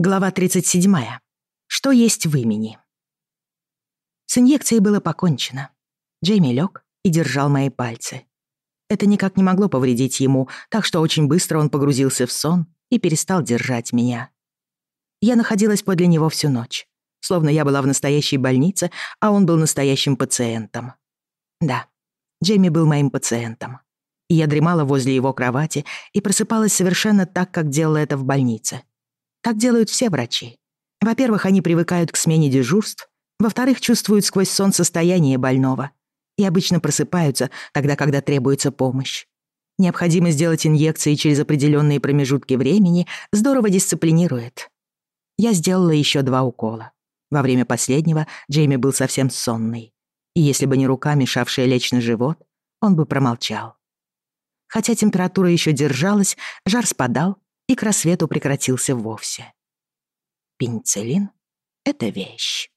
Глава 37. Что есть в имени? С инъекцией было покончено. Джейми лег и держал мои пальцы. Это никак не могло повредить ему, так что очень быстро он погрузился в сон и перестал держать меня. Я находилась подле него всю ночь, словно я была в настоящей больнице, а он был настоящим пациентом. Да, Джейми был моим пациентом. И я дремала возле его кровати и просыпалась совершенно так, как делала это в больнице — так делают все врачи. Во-первых, они привыкают к смене дежурств, во-вторых, чувствуют сквозь сон состояние больного и обычно просыпаются тогда, когда требуется помощь. Необходимо сделать инъекции через определенные промежутки времени здорово дисциплинирует. Я сделала еще два укола. Во время последнего Джейми был совсем сонный. И если бы не рука, мешавшая лечь на живот, он бы промолчал. Хотя температура еще держалась, жар спадал, и к рассвету прекратился вовсе. Пенициллин — это вещь.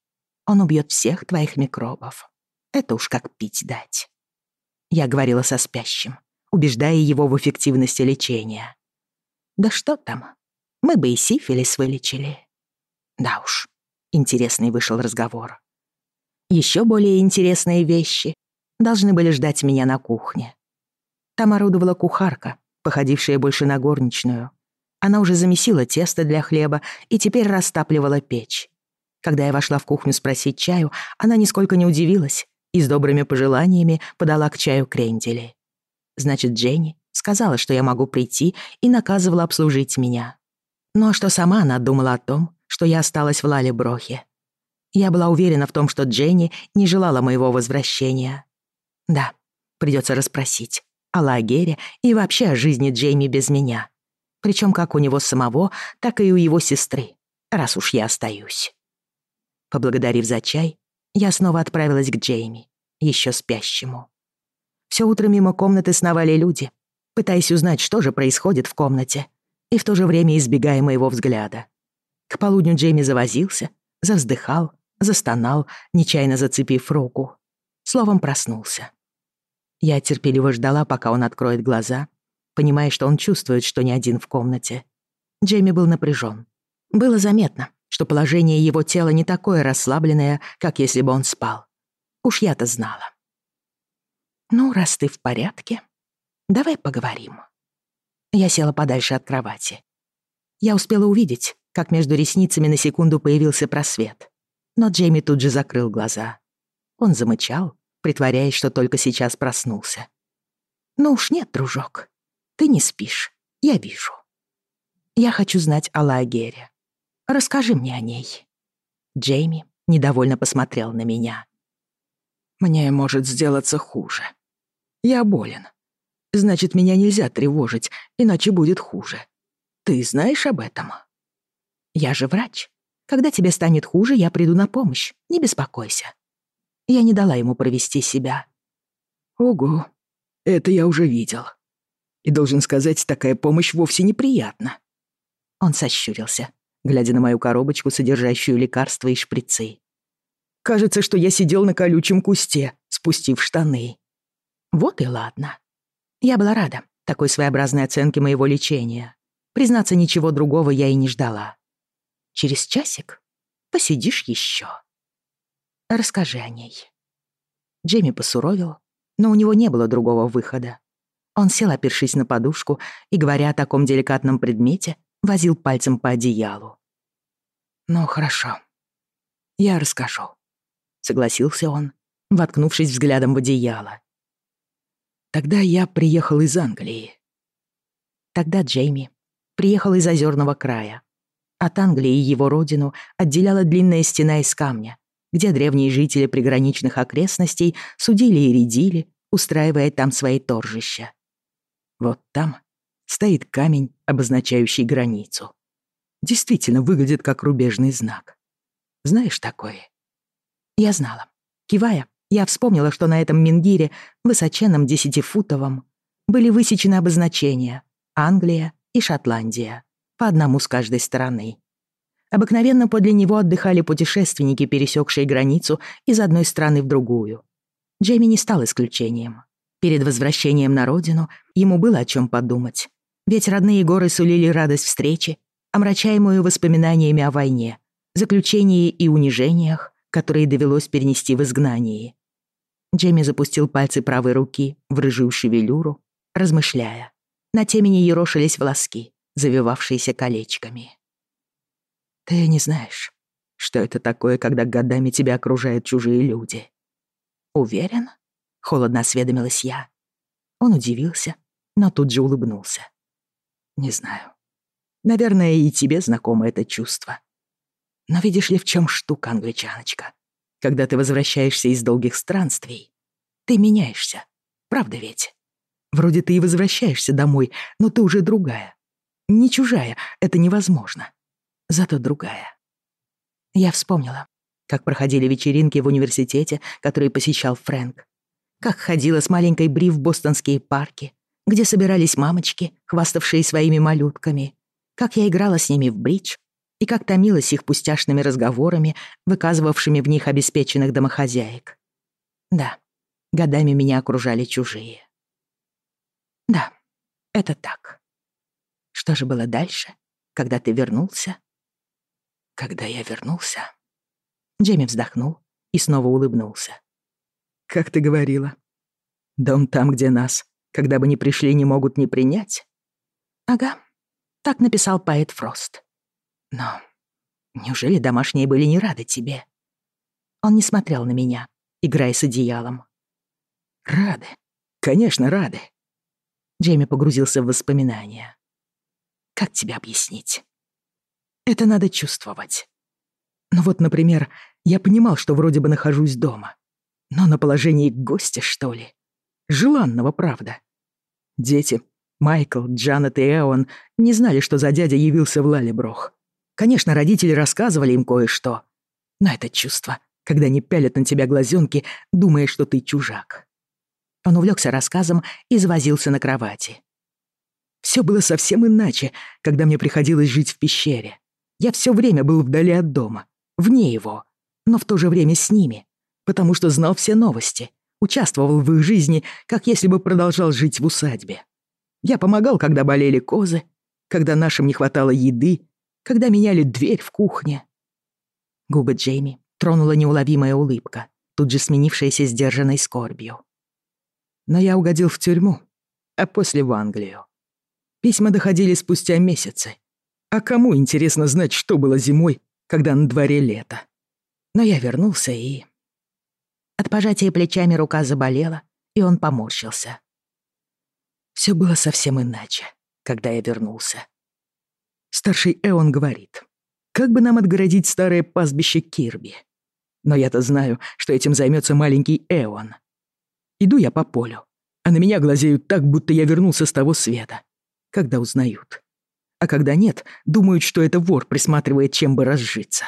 Он убьет всех твоих микробов. Это уж как пить дать. Я говорила со спящим, убеждая его в эффективности лечения. Да что там, мы бы и сифилис вылечили. Да уж, интересный вышел разговор. Еще более интересные вещи должны были ждать меня на кухне. Там орудовала кухарка, походившая больше на горничную. Она уже замесила тесто для хлеба и теперь растапливала печь. Когда я вошла в кухню спросить чаю, она нисколько не удивилась и с добрыми пожеланиями подала к чаю крендели. Значит, Дженни сказала, что я могу прийти и наказывала обслужить меня. Ну а что сама она думала о том, что я осталась в Лале-Брохе. Я была уверена в том, что Дженни не желала моего возвращения. Да, придется расспросить о лагере и вообще о жизни Джейми без меня причем как у него самого, так и у его сестры, раз уж я остаюсь. Поблагодарив за чай, я снова отправилась к Джейми, еще спящему. Все утро мимо комнаты сновали люди, пытаясь узнать, что же происходит в комнате, и в то же время избегая моего взгляда. К полудню Джейми завозился, завздыхал, застонал, нечаянно зацепив руку. Словом, проснулся. Я терпеливо ждала, пока он откроет глаза — понимая, что он чувствует, что не один в комнате. Джейми был напряжен. Было заметно, что положение его тела не такое расслабленное, как если бы он спал. Уж я-то знала. «Ну, раз ты в порядке, давай поговорим». Я села подальше от кровати. Я успела увидеть, как между ресницами на секунду появился просвет. Но Джейми тут же закрыл глаза. Он замычал, притворяясь, что только сейчас проснулся. «Ну уж нет, дружок, ты не спишь, я вижу. Я хочу знать о лагере. Расскажи мне о ней. Джейми недовольно посмотрел на меня. Мне может сделаться хуже. Я болен. Значит, меня нельзя тревожить, иначе будет хуже. Ты знаешь об этом? Я же врач. Когда тебе станет хуже, я приду на помощь. Не беспокойся. Я не дала ему провести себя. Ого, это я уже видел. И должен сказать, такая помощь вовсе неприятна. Он сощурился, глядя на мою коробочку, содержащую лекарства и шприцы. Кажется, что я сидел на колючем кусте, спустив штаны. Вот и ладно. Я была рада такой своеобразной оценке моего лечения. Признаться, ничего другого я и не ждала. Через часик посидишь еще. Расскажи о ней. Джейми посуровил, но у него не было другого выхода. Он сел, опершись на подушку, и, говоря о таком деликатном предмете, возил пальцем по одеялу. «Ну, хорошо. Я расскажу», — согласился он, воткнувшись взглядом в одеяло. «Тогда я приехал из Англии». Тогда Джейми приехал из Озерного края. От Англии его родину отделяла длинная стена из камня, где древние жители приграничных окрестностей судили и редили, устраивая там свои торжища. Вот там стоит камень, обозначающий границу. Действительно выглядит как рубежный знак. Знаешь такое? Я знала. Кивая, я вспомнила, что на этом мингире, высоченном десятифутовом, были высечены обозначения «Англия» и «Шотландия», по одному с каждой стороны. Обыкновенно подле него отдыхали путешественники, пересекшие границу из одной страны в другую. Джейми не стал исключением. Перед возвращением на родину ему было о чем подумать. Ведь родные горы сулили радость встречи, омрачаемую воспоминаниями о войне, заключении и унижениях, которые довелось перенести в изгнании. Джемми запустил пальцы правой руки в рыжую шевелюру, размышляя. На темени ерошились волоски, завивавшиеся колечками. «Ты не знаешь, что это такое, когда годами тебя окружают чужие люди. Уверен?» — холодно осведомилась я. Он удивился, но тут же улыбнулся. «Не знаю. Наверное, и тебе знакомо это чувство. Но видишь ли, в чем штука, англичаночка? Когда ты возвращаешься из долгих странствий, ты меняешься. Правда ведь? Вроде ты и возвращаешься домой, но ты уже другая. Не чужая, это невозможно. Зато другая». Я вспомнила, как проходили вечеринки в университете, которые посещал Фрэнк. Как ходила с маленькой Бри в бостонские парки, где собирались мамочки, хваставшие своими малютками. Как я играла с ними в бридж и как томилась их пустяшными разговорами, выказывавшими в них обеспеченных домохозяек. Да, годами меня окружали чужие. Да, это так. Что же было дальше, когда ты вернулся? Когда я вернулся? Джейми вздохнул и снова улыбнулся. «Как ты говорила? Дом там, где нас, когда бы ни пришли, не могут не принять?» «Ага, так написал поэт Фрост. Но неужели домашние были не рады тебе?» Он не смотрел на меня, играя с одеялом. «Рады. Конечно, рады». Джейми погрузился в воспоминания. «Как тебе объяснить?» «Это надо чувствовать. Ну вот, например, я понимал, что вроде бы нахожусь дома но на положении гостя, что ли. Желанного, правда. Дети, Майкл, Джанет и Эон, не знали, что за дядя явился в Лалеброх. Конечно, родители рассказывали им кое-что. Но это чувство, когда они пялят на тебя глазенки, думая, что ты чужак. Он увлекся рассказом и завозился на кровати. Все было совсем иначе, когда мне приходилось жить в пещере. Я все время был вдали от дома, вне его, но в то же время с ними потому что знал все новости, участвовал в их жизни, как если бы продолжал жить в усадьбе. Я помогал, когда болели козы, когда нашим не хватало еды, когда меняли дверь в кухне. Губы Джейми тронула неуловимая улыбка, тут же сменившаяся сдержанной скорбью. Но я угодил в тюрьму, а после в Англию. Письма доходили спустя месяцы. А кому интересно знать, что было зимой, когда на дворе лето? Но я вернулся и... От пожатия плечами рука заболела, и он поморщился. Всё было совсем иначе, когда я вернулся. Старший Эон говорит, как бы нам отгородить старое пастбище Кирби? Но я-то знаю, что этим займётся маленький Эон. Иду я по полю, а на меня глазеют так, будто я вернулся с того света. Когда узнают. А когда нет, думают, что это вор присматривает, чем бы разжиться.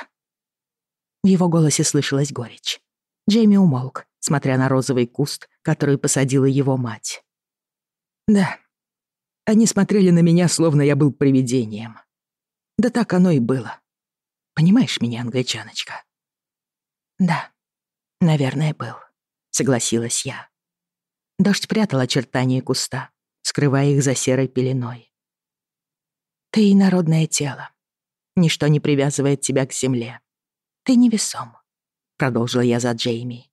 В его голосе слышалась горечь. Джейми умолк, смотря на розовый куст, который посадила его мать. «Да, они смотрели на меня, словно я был привидением. Да так оно и было. Понимаешь меня, англичаночка?» «Да, наверное, был», — согласилась я. Дождь прятал очертания куста, скрывая их за серой пеленой. «Ты народное тело. Ничто не привязывает тебя к земле. Ты невесом продолжила я за Джейми.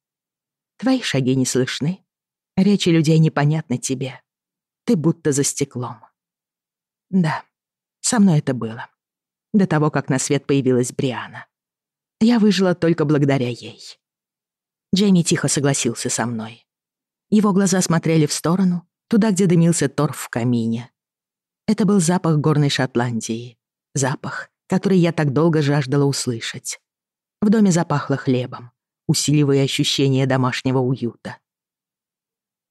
«Твои шаги не слышны. Речи людей непонятны тебе. Ты будто за стеклом». «Да, со мной это было. До того, как на свет появилась Бриана. Я выжила только благодаря ей». Джейми тихо согласился со мной. Его глаза смотрели в сторону, туда, где дымился торф в камине. Это был запах горной Шотландии. Запах, который я так долго жаждала услышать. В доме запахло хлебом, усиливая ощущение домашнего уюта.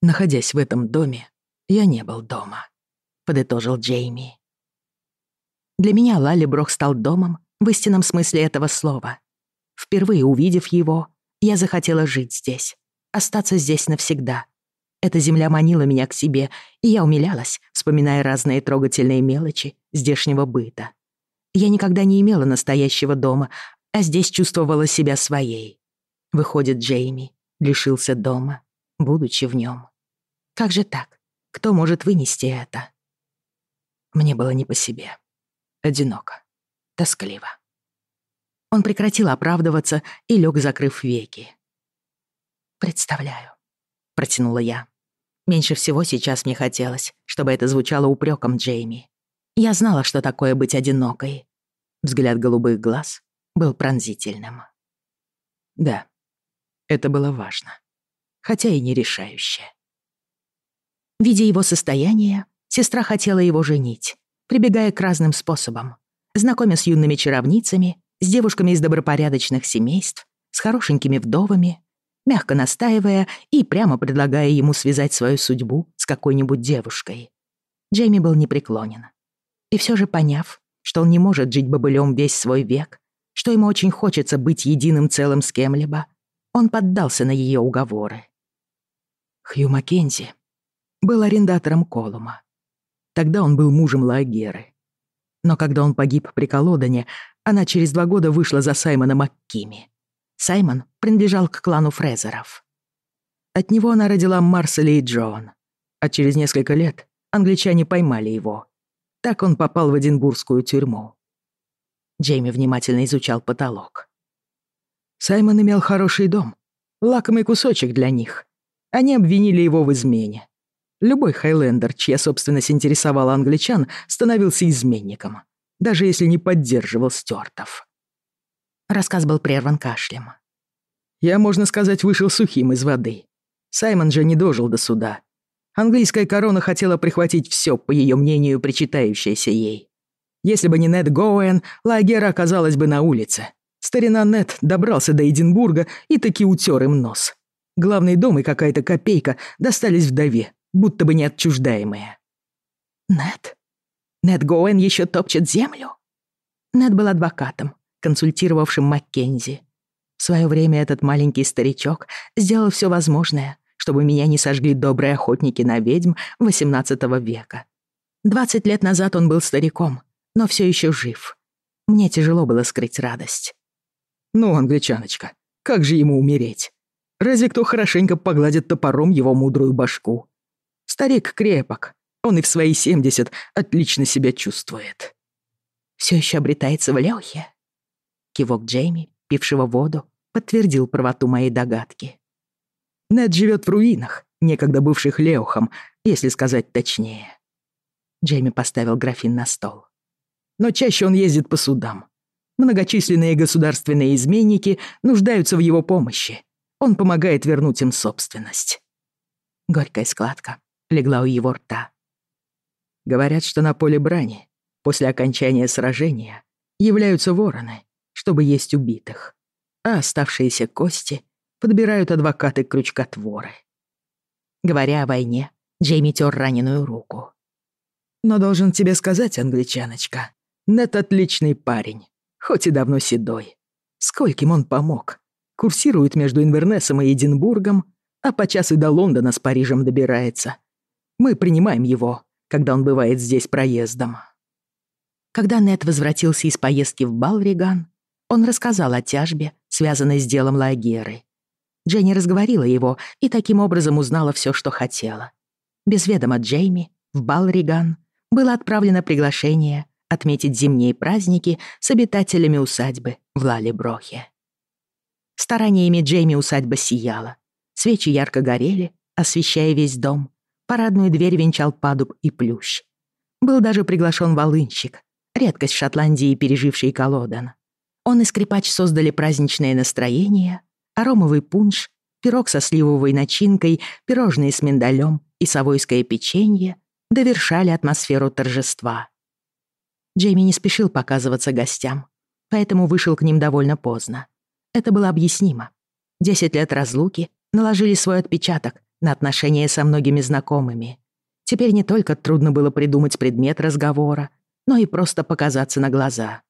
«Находясь в этом доме, я не был дома», — подытожил Джейми. Для меня Лалиброх стал домом в истинном смысле этого слова. Впервые увидев его, я захотела жить здесь, остаться здесь навсегда. Эта земля манила меня к себе, и я умилялась, вспоминая разные трогательные мелочи здешнего быта. Я никогда не имела настоящего дома, а здесь чувствовала себя своей. Выходит, Джейми лишился дома, будучи в нем. Как же так? Кто может вынести это? Мне было не по себе. Одиноко. Тоскливо. Он прекратил оправдываться и лег, закрыв веки. «Представляю», — протянула я. Меньше всего сейчас мне хотелось, чтобы это звучало упреком Джейми. Я знала, что такое быть одинокой. Взгляд голубых глаз был пронзительным. Да, это было важно, хотя и не решающе. Видя его состояние, сестра хотела его женить, прибегая к разным способам, знакомя с юными чаровницами, с девушками из добропорядочных семейств, с хорошенькими вдовами, мягко настаивая и прямо предлагая ему связать свою судьбу с какой-нибудь девушкой. Джейми был непреклонен. И все же поняв, что он не может жить бобылем весь свой век, что ему очень хочется быть единым целым с кем-либо, он поддался на ее уговоры. Хью Маккензи был арендатором Колума. Тогда он был мужем Лагеры. Но когда он погиб при Колодоне, она через два года вышла за Саймона МакКими. Саймон принадлежал к клану Фрезеров. От него она родила Марселя и Джон. А через несколько лет англичане поймали его. Так он попал в Эдинбургскую тюрьму. Джейми внимательно изучал потолок. Саймон имел хороший дом. Лакомый кусочек для них. Они обвинили его в измене. Любой хайлендер, чья собственность интересовала англичан, становился изменником, даже если не поддерживал стюартов. Рассказ был прерван кашлем. Я, можно сказать, вышел сухим из воды. Саймон же не дожил до суда. Английская корона хотела прихватить все, по ее мнению, причитающееся ей. Если бы не Нед Гоуэн, Лагера оказалась бы на улице. Старина Нед добрался до Эдинбурга и таки утер им нос. Главный дом и какая-то копейка достались вдове, будто бы неотчуждаемые. Нед? Нед Гоуэн еще топчет землю? Нед был адвокатом, консультировавшим Маккензи. В свое время этот маленький старичок сделал все возможное, чтобы меня не сожгли добрые охотники на ведьм XVIII века. 20 лет назад он был стариком — но все еще жив. Мне тяжело было скрыть радость. «Ну, англичаночка, как же ему умереть? Разве кто хорошенько погладит топором его мудрую башку? Старик крепок, он и в свои 70 отлично себя чувствует». Все еще обретается в Лёхе?» Кивок Джейми, пившего воду, подтвердил правоту моей догадки. «Нед живет в руинах, некогда бывших Леохом, если сказать точнее». Джейми поставил графин на стол но чаще он ездит по судам. Многочисленные государственные изменники нуждаются в его помощи. Он помогает вернуть им собственность. Горькая складка легла у его рта. Говорят, что на поле брани, после окончания сражения, являются вороны, чтобы есть убитых, а оставшиеся кости подбирают адвокаты-крючкотворы. Говоря о войне, Джейми тер раненую руку. «Но должен тебе сказать, англичаночка, нет отличный парень, хоть и давно седой. Скольким он помог. Курсирует между Инвернесом и Эдинбургом, а по часу до Лондона с Парижем добирается. Мы принимаем его, когда он бывает здесь проездом. Когда Нет возвратился из поездки в Балриган, он рассказал о тяжбе, связанной с делом Лагеры. Дженни разговорила его и таким образом узнала все, что хотела. Без ведома Джейми в Балриган было отправлено приглашение отметить зимние праздники с обитателями усадьбы в Лалеброхе. Стараниями Джейми усадьба сияла. Свечи ярко горели, освещая весь дом. Парадную дверь венчал падуб и плющ. Был даже приглашен волынщик, редкость в Шотландии, переживший колодан. Он и скрипач создали праздничное настроение, аромовый пунш, пирог со сливовой начинкой, пирожные с миндалем и совойское печенье довершали атмосферу торжества. Джейми не спешил показываться гостям, поэтому вышел к ним довольно поздно. Это было объяснимо. Десять лет разлуки наложили свой отпечаток на отношения со многими знакомыми. Теперь не только трудно было придумать предмет разговора, но и просто показаться на глаза.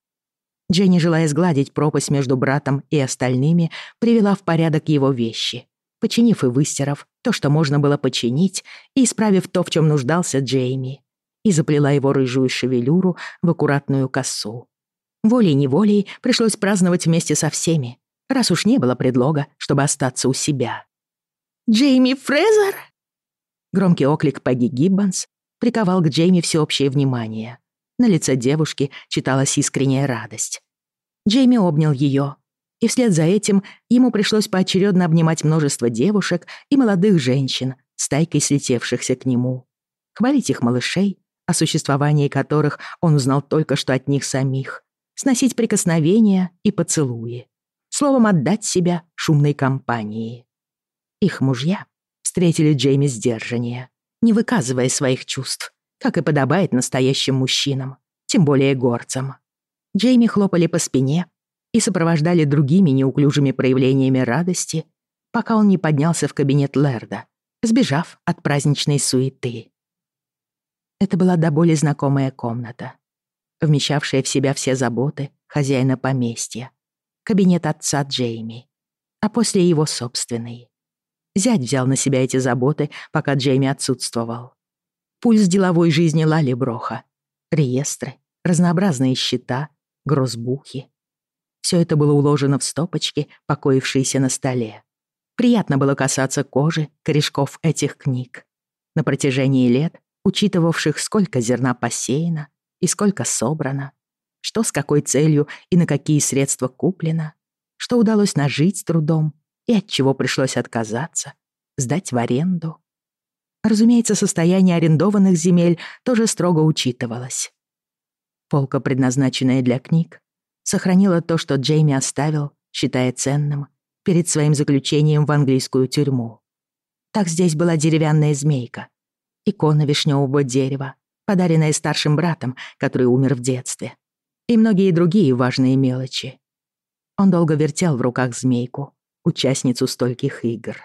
Дженни, желая сгладить пропасть между братом и остальными, привела в порядок его вещи, починив и выстирав то, что можно было починить, и исправив то, в чем нуждался Джейми и заплела его рыжую шевелюру в аккуратную косу. Волей-неволей пришлось праздновать вместе со всеми, раз уж не было предлога, чтобы остаться у себя. «Джейми Фрезер?» Громкий оклик Пегги Гиббонс приковал к Джейми всеобщее внимание. На лице девушки читалась искренняя радость. Джейми обнял ее, и вслед за этим ему пришлось поочередно обнимать множество девушек и молодых женщин, стайкой слетевшихся к нему, хвалить их малышей о существовании которых он узнал только что от них самих, сносить прикосновения и поцелуи, словом, отдать себя шумной компании. Их мужья встретили Джейми сдержаннее, не выказывая своих чувств, как и подобает настоящим мужчинам, тем более горцам. Джейми хлопали по спине и сопровождали другими неуклюжими проявлениями радости, пока он не поднялся в кабинет Лерда, сбежав от праздничной суеты. Это была до боли знакомая комната, вмещавшая в себя все заботы хозяина поместья, кабинет отца Джейми, а после его собственный. Зять взял на себя эти заботы, пока Джейми отсутствовал. Пульс деловой жизни Лали Броха, реестры, разнообразные счета, грозбухи. Все это было уложено в стопочки, покоившиеся на столе. Приятно было касаться кожи, корешков этих книг. На протяжении лет учитывавших, сколько зерна посеяно и сколько собрано, что с какой целью и на какие средства куплено, что удалось нажить трудом и от чего пришлось отказаться, сдать в аренду. Разумеется, состояние арендованных земель тоже строго учитывалось. Полка, предназначенная для книг, сохранила то, что Джейми оставил, считая ценным, перед своим заключением в английскую тюрьму. Так здесь была деревянная змейка, икона вишневого дерева, подаренная старшим братом, который умер в детстве, и многие другие важные мелочи. Он долго вертел в руках змейку, участницу стольких игр.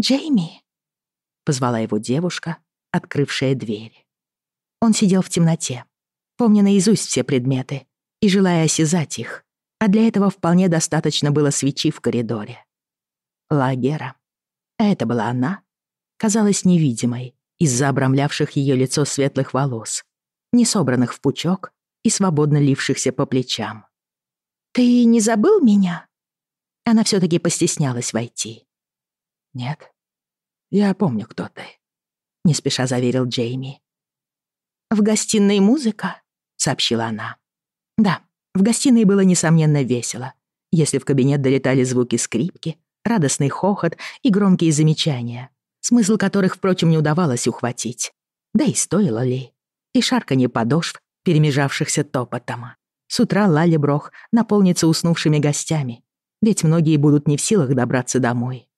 «Джейми!» — позвала его девушка, открывшая дверь. Он сидел в темноте, помня наизусть все предметы и желая осязать их, а для этого вполне достаточно было свечи в коридоре. Лагера. Это была она, казалась невидимой из-за обрамлявших ее лицо светлых волос, не собранных в пучок и свободно лившихся по плечам. «Ты не забыл меня?» Она все таки постеснялась войти. «Нет, я помню, кто ты», — не спеша заверил Джейми. «В гостиной музыка?» — сообщила она. «Да, в гостиной было, несомненно, весело, если в кабинет долетали звуки скрипки, радостный хохот и громкие замечания, смысл которых, впрочем, не удавалось ухватить. Да и стоило ли? И шарканье подошв, перемежавшихся топотом. С утра Лали Брох наполнится уснувшими гостями, ведь многие будут не в силах добраться домой.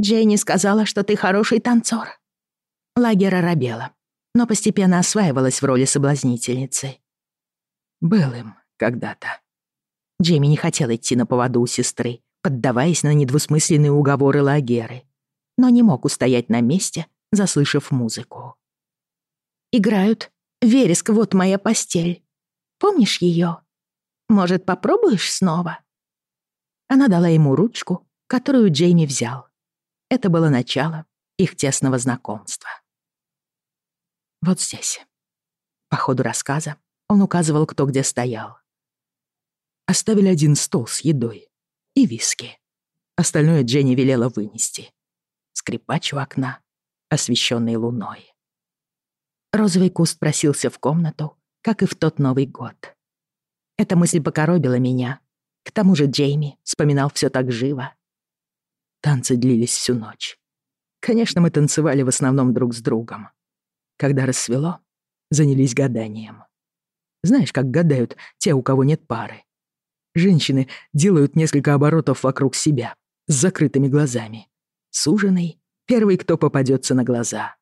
«Джейни сказала, что ты хороший танцор». Лагера робела, но постепенно осваивалась в роли соблазнительницы. «Был им когда-то». Джейми не хотел идти на поводу у сестры, поддаваясь на недвусмысленные уговоры Лагеры но не мог устоять на месте, заслышав музыку. «Играют. Вереск, вот моя постель. Помнишь ее? Может, попробуешь снова?» Она дала ему ручку, которую Джейми взял. Это было начало их тесного знакомства. Вот здесь. По ходу рассказа он указывал, кто где стоял. Оставили один стол с едой и виски. Остальное Дженни велела вынести скрипач у окна, освещенный луной. Розовый куст просился в комнату, как и в тот Новый год. Эта мысль покоробила меня. К тому же Джейми вспоминал все так живо. Танцы длились всю ночь. Конечно, мы танцевали в основном друг с другом. Когда рассвело, занялись гаданием. Знаешь, как гадают те, у кого нет пары. Женщины делают несколько оборотов вокруг себя, с закрытыми глазами, суженной Первый, кто попадется на глаза.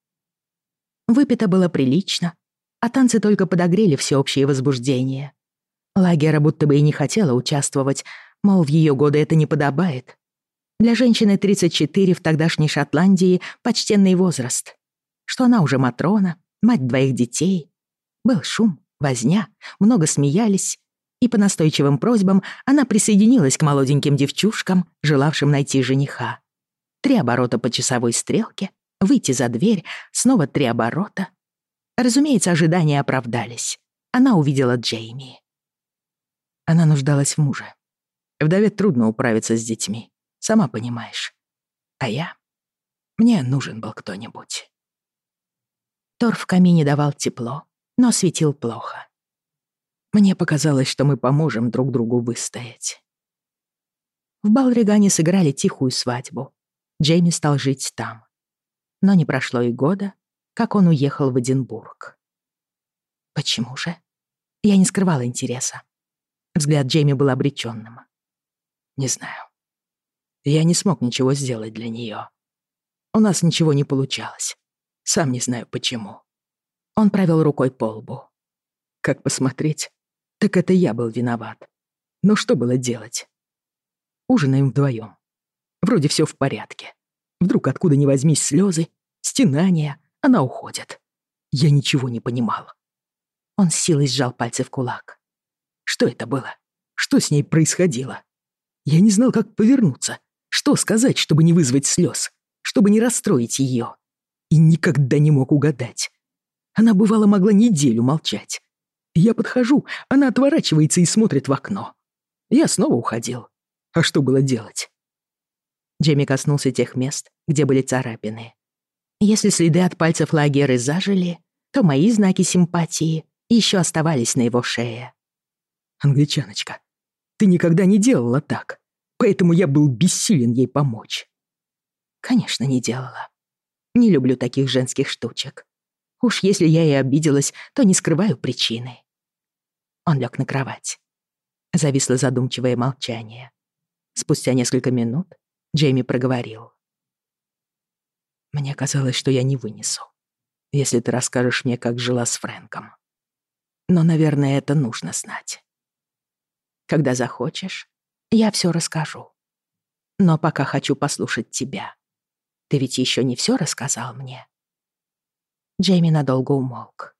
Выпито было прилично, а танцы только подогрели всеобщее возбуждение. Лагера будто бы и не хотела участвовать, мол, в ее годы это не подобает. Для женщины 34 в тогдашней Шотландии почтенный возраст. Что она уже Матрона, мать двоих детей. Был шум, возня, много смеялись, и по настойчивым просьбам она присоединилась к молоденьким девчушкам, желавшим найти жениха три оборота по часовой стрелке, выйти за дверь, снова три оборота. Разумеется, ожидания оправдались. Она увидела Джейми. Она нуждалась в муже. Вдове трудно управиться с детьми, сама понимаешь. А я? Мне нужен был кто-нибудь. Тор в камине давал тепло, но светил плохо. Мне показалось, что мы поможем друг другу выстоять. В Балригане сыграли тихую свадьбу. Джейми стал жить там. Но не прошло и года, как он уехал в Эдинбург. Почему же? Я не скрывала интереса. Взгляд Джейми был обречённым. Не знаю. Я не смог ничего сделать для неё. У нас ничего не получалось. Сам не знаю почему. Он провёл рукой по лбу. Как посмотреть, так это я был виноват. Но что было делать? Ужинаем вдвоём. Вроде все в порядке. Вдруг откуда ни возьмись слезы, стенания, она уходит. Я ничего не понимал. Он с силой сжал пальцы в кулак. Что это было? Что с ней происходило? Я не знал, как повернуться. Что сказать, чтобы не вызвать слез, чтобы не расстроить ее. И никогда не мог угадать. Она, бывало, могла неделю молчать. Я подхожу, она отворачивается и смотрит в окно. Я снова уходил. А что было делать? Джейми коснулся тех мест, где были царапины. Если следы от пальцев Лагеры зажили, то мои знаки симпатии еще оставались на его шее. «Англичаночка, ты никогда не делала так, поэтому я был бессилен ей помочь». «Конечно, не делала. Не люблю таких женских штучек. Уж если я и обиделась, то не скрываю причины». Он лег на кровать. Зависло задумчивое молчание. Спустя несколько минут Джейми проговорил. «Мне казалось, что я не вынесу, если ты расскажешь мне, как жила с Фрэнком. Но, наверное, это нужно знать. Когда захочешь, я все расскажу. Но пока хочу послушать тебя. Ты ведь еще не все рассказал мне?» Джейми надолго умолк.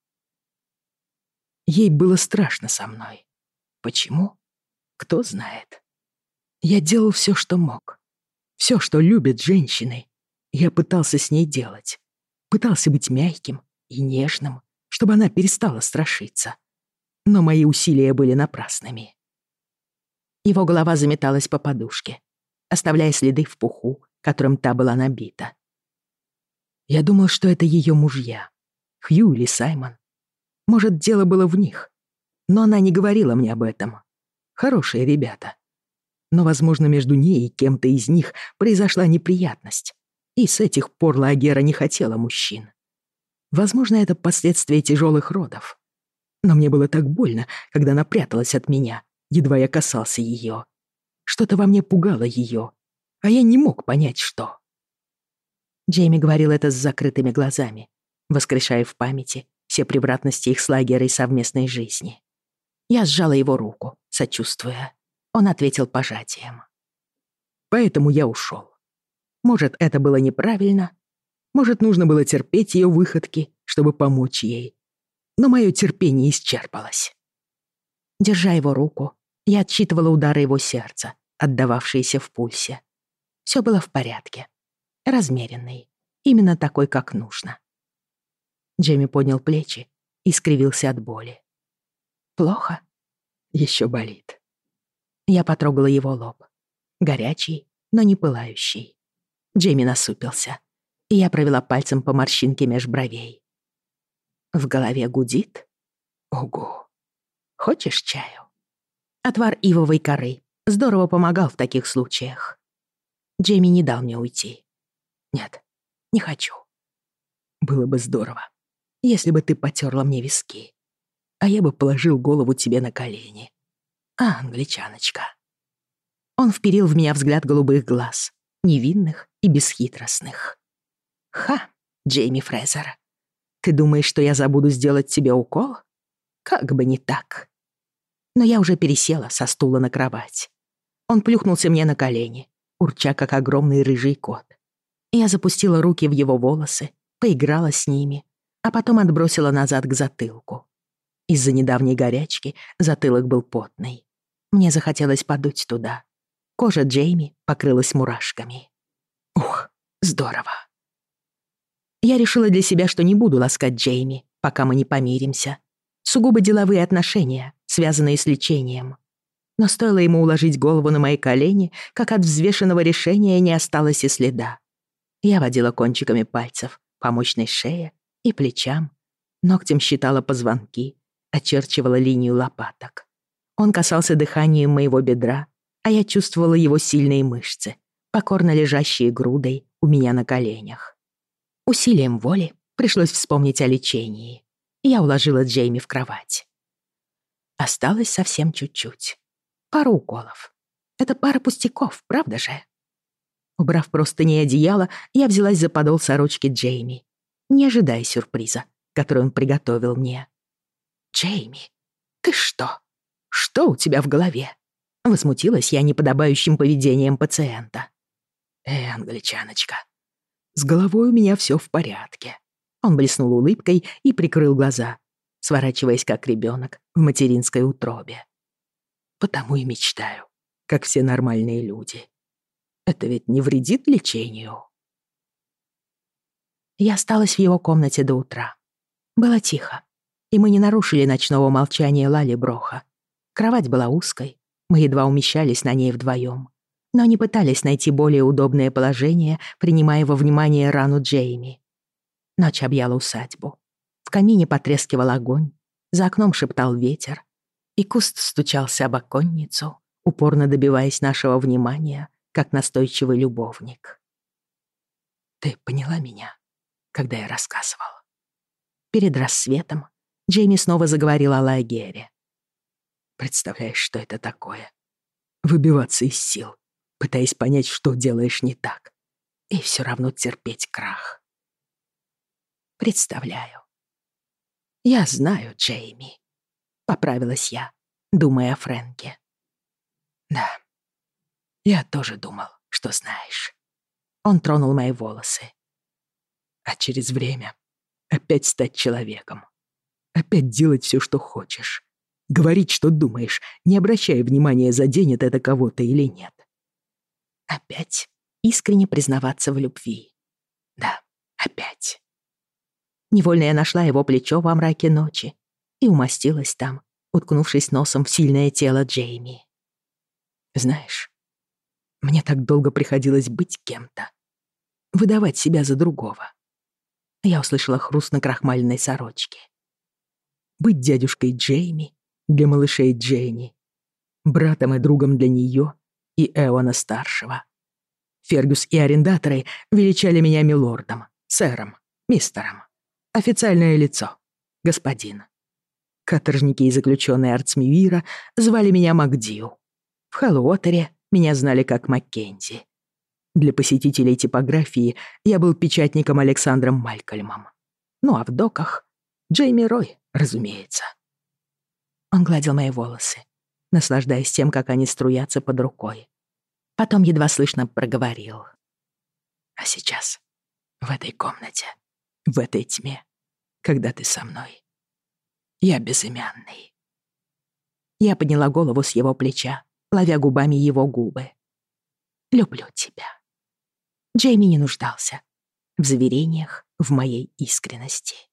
Ей было страшно со мной. Почему? Кто знает. Я делал все, что мог. Все, что любят женщины, я пытался с ней делать. Пытался быть мягким и нежным, чтобы она перестала страшиться. Но мои усилия были напрасными. Его голова заметалась по подушке, оставляя следы в пуху, которым та была набита. Я думал, что это ее мужья, Хью или Саймон. Может, дело было в них. Но она не говорила мне об этом. Хорошие ребята но, возможно, между ней и кем-то из них произошла неприятность. И с этих пор Лагера не хотела мужчин. Возможно, это последствия тяжелых родов. Но мне было так больно, когда она пряталась от меня, едва я касался ее. Что-то во мне пугало ее, а я не мог понять, что. Джейми говорил это с закрытыми глазами, воскрешая в памяти все превратности их с Лагерой совместной жизни. Я сжала его руку, сочувствуя. Он ответил пожатием. Поэтому я ушел. Может, это было неправильно. Может, нужно было терпеть ее выходки, чтобы помочь ей. Но мое терпение исчерпалось. Держа его руку, я отсчитывала удары его сердца, отдававшиеся в пульсе. Все было в порядке. Размеренный. Именно такой, как нужно. Джейми поднял плечи и скривился от боли. Плохо? Еще болит. Я потрогала его лоб. Горячий, но не пылающий. Джейми насупился, я провела пальцем по морщинке меж бровей. В голове гудит? Ого. Хочешь чаю? Отвар ивовой коры здорово помогал в таких случаях. Джейми не дал мне уйти. Нет, не хочу. Было бы здорово, если бы ты потерла мне виски, а я бы положил голову тебе на колени а англичаночка. Он вперил в меня взгляд голубых глаз, невинных и бесхитростных. «Ха, Джейми Фрезер, ты думаешь, что я забуду сделать тебе укол? Как бы не так». Но я уже пересела со стула на кровать. Он плюхнулся мне на колени, урча, как огромный рыжий кот. Я запустила руки в его волосы, поиграла с ними, а потом отбросила назад к затылку. Из-за недавней горячки затылок был потный. Мне захотелось подуть туда. Кожа Джейми покрылась мурашками. Ух, здорово. Я решила для себя, что не буду ласкать Джейми, пока мы не помиримся. Сугубо деловые отношения, связанные с лечением. Но стоило ему уложить голову на мои колени, как от взвешенного решения не осталось и следа. Я водила кончиками пальцев по мощной шее и плечам, ногтем считала позвонки, очерчивала линию лопаток. Он касался дыханием моего бедра, а я чувствовала его сильные мышцы, покорно лежащие грудой у меня на коленях. Усилием воли пришлось вспомнить о лечении. Я уложила Джейми в кровать. Осталось совсем чуть-чуть. Пару уколов. Это пара пустяков, правда же? Убрав простыни и одеяло, я взялась за подол сорочки Джейми, не ожидая сюрприза, который он приготовил мне. «Джейми, ты что?» Что у тебя в голове?» Возмутилась я неподобающим поведением пациента. Э, англичаночка, с головой у меня все в порядке». Он блеснул улыбкой и прикрыл глаза, сворачиваясь как ребенок в материнской утробе. «Потому и мечтаю, как все нормальные люди. Это ведь не вредит лечению?» Я осталась в его комнате до утра. Было тихо, и мы не нарушили ночного молчания Лали Броха, Кровать была узкой, мы едва умещались на ней вдвоем, но не пытались найти более удобное положение, принимая во внимание рану Джейми. Ночь объяла усадьбу. В камине потрескивал огонь, за окном шептал ветер, и куст стучался об оконницу, упорно добиваясь нашего внимания, как настойчивый любовник. «Ты поняла меня, когда я рассказывал?» Перед рассветом Джейми снова заговорил о лагере. Представляешь, что это такое? Выбиваться из сил, пытаясь понять, что делаешь не так. И все равно терпеть крах. Представляю. Я знаю, Джейми. Поправилась я, думая о Фрэнке. Да, я тоже думал, что знаешь. Он тронул мои волосы. А через время опять стать человеком. Опять делать все, что хочешь. Говорить, что думаешь, не обращая внимания, заденет это кого-то или нет. Опять искренне признаваться в любви. Да, опять. Невольно я нашла его плечо во мраке ночи и умостилась там, уткнувшись носом в сильное тело Джейми. Знаешь, мне так долго приходилось быть кем-то. Выдавать себя за другого. Я услышала хруст на крахмальной сорочке. Быть дядюшкой Джейми для малышей Джейни, братом и другом для нее и Эона-старшего. Фергюс и арендаторы величали меня милордом, сэром, мистером. Официальное лицо. Господин. Каторжники и заключенные Арцмивира звали меня Макдиу. В Халлоуотере меня знали как Маккензи. Для посетителей типографии я был печатником Александром Малькольмом. Ну а в доках — Джейми Рой, разумеется. Он гладил мои волосы, наслаждаясь тем, как они струятся под рукой. Потом едва слышно проговорил. А сейчас, в этой комнате, в этой тьме, когда ты со мной, я безымянный. Я подняла голову с его плеча, ловя губами его губы. «Люблю тебя». Джейми не нуждался в заверениях в моей искренности.